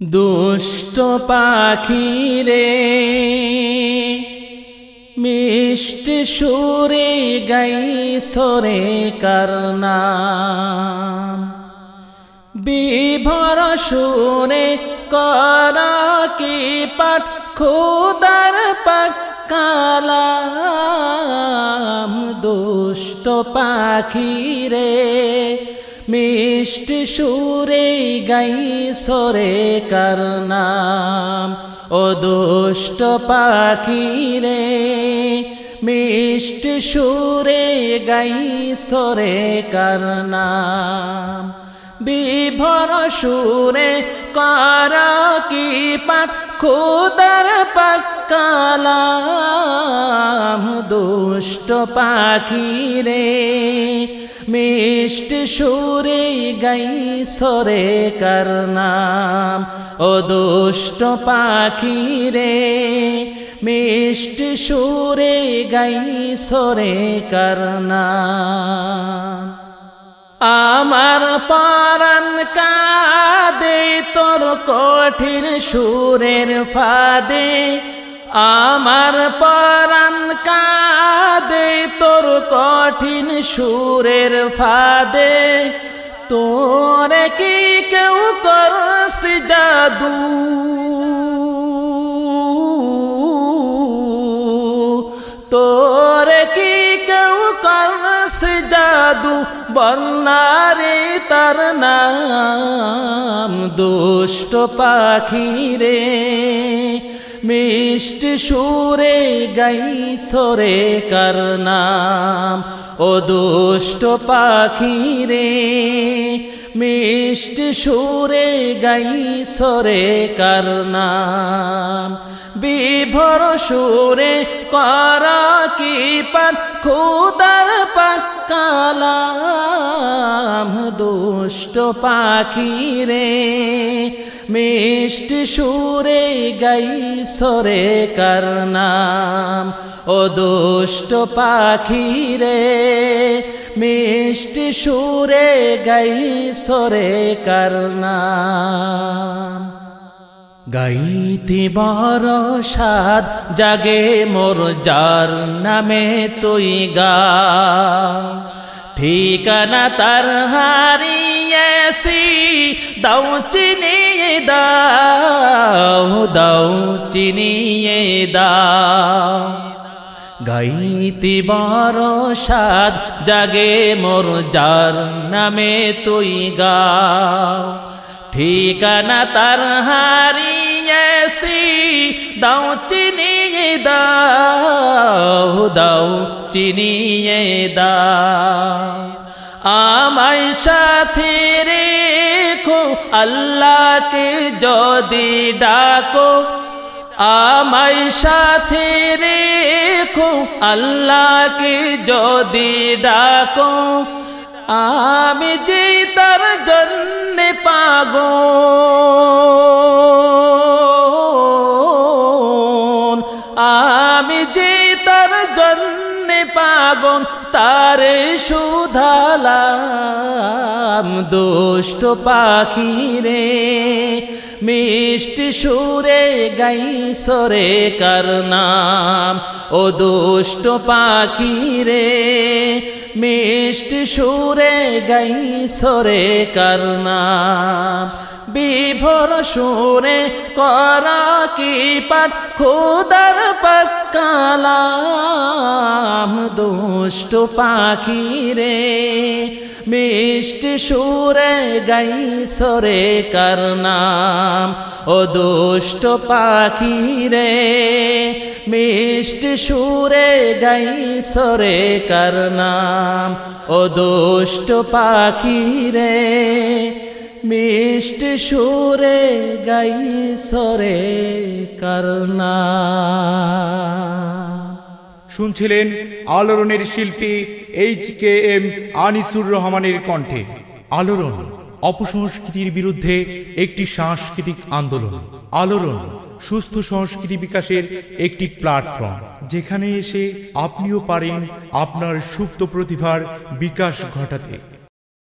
দুষ্ট পাখি রে মিষ্টি সুরে গাই সরে করনাম বিভর সুরে করা কি পাঠ, খুদার পাক কালাম। দুষ্ট পাখি রে মিষ্টি সুরে গাই সরে করনাম ও দুষ্ট পাখি রে, মিষ্টি সুরে গাই সরে করনাম বিভর সুরে কর কি পাত খুদার পাকালাম দুষ্ট পাখি রে মিষ্টি সুরে গাই সরে করনাম ও দুষ্ট পাখি রে, মিষ্টি সুরে গাই সরে করনাম আমার পারান কাদে তোর কঠিন সুরের ফাদে আমার পরাণ কাদে তোর কঠিন সুরের ফাদে। তোরে কি কেউ করস জাদু? তোরে কি কেউ করস জাদু? বলনারে তার নাম। দুষ্ট পাখি রে। মিষ্টি সুরে গাই সরে করনাম ও দুষ্ট পাখি রে, মিষ্টি সুরে গাই সরে করনাম বিভর সুরে কর কি পান? খুদার পাকালাম দুষ্ট পাখি রে মিষ্টি সুরে গাই সরে করনাম ও দুষ্ট পাখি রে, মিষ্টি সুরে গাই সরে করনাম গাইতে বড় সাদ জাগে মোর যার নামে তুই গা। ঠিকানা তার হারিয়েছি, দাও চিনিয়ে দাও দাও, চিনিয়ে দাও। গাইতে বড় সাদ জাগে মোর যার নামে তুই গাও। ঠিকানা তার হারিয়েছি দাও, চিনিয়ে দাও দাও, চিনিয়ে দাও। আল্লাহকে যদি ডাকো, আমায় সাথে রেখো। আল্লাহকে যদি ডাকো, আমি যে তার জন্য পাগো আমি যে তার জন্য পাগন তারে সুধালাম দুষ্ট পাখি রে মিষ্টি সুরে গাই সরে করনাম ও দুষ্ট পাখি রে মিষ্টি সুরে গাই সরে করনাম বিভোর সুরে করা কি পাট খুদার পাকালাম দুষ্ট পাখি রে। মিষ্টি সুরে গাই সরে করনাম ও দুষ্ট পাখি রে। মিষ্টি সুরে গাই সরে করনাম ও দুষ্ট পাখি রে। মিষ্টি সুরে গাই সরে করনা। শুনছিলেন আলোড়নের শিল্পী এইচ কে এম আনিসুর রহমানের কণ্ঠে। আলোড়ন অপসংস্কৃতির বিরুদ্ধে একটি সাংস্কৃতিক আন্দোলন। আলোড়ন সুস্থ সংস্কৃতি বিকাশের একটি প্ল্যাটফর্ম। যেখানে এসে আপনিও পারেন আপনার সুপ্ত প্রতিভার বিকাশ ঘটাতে।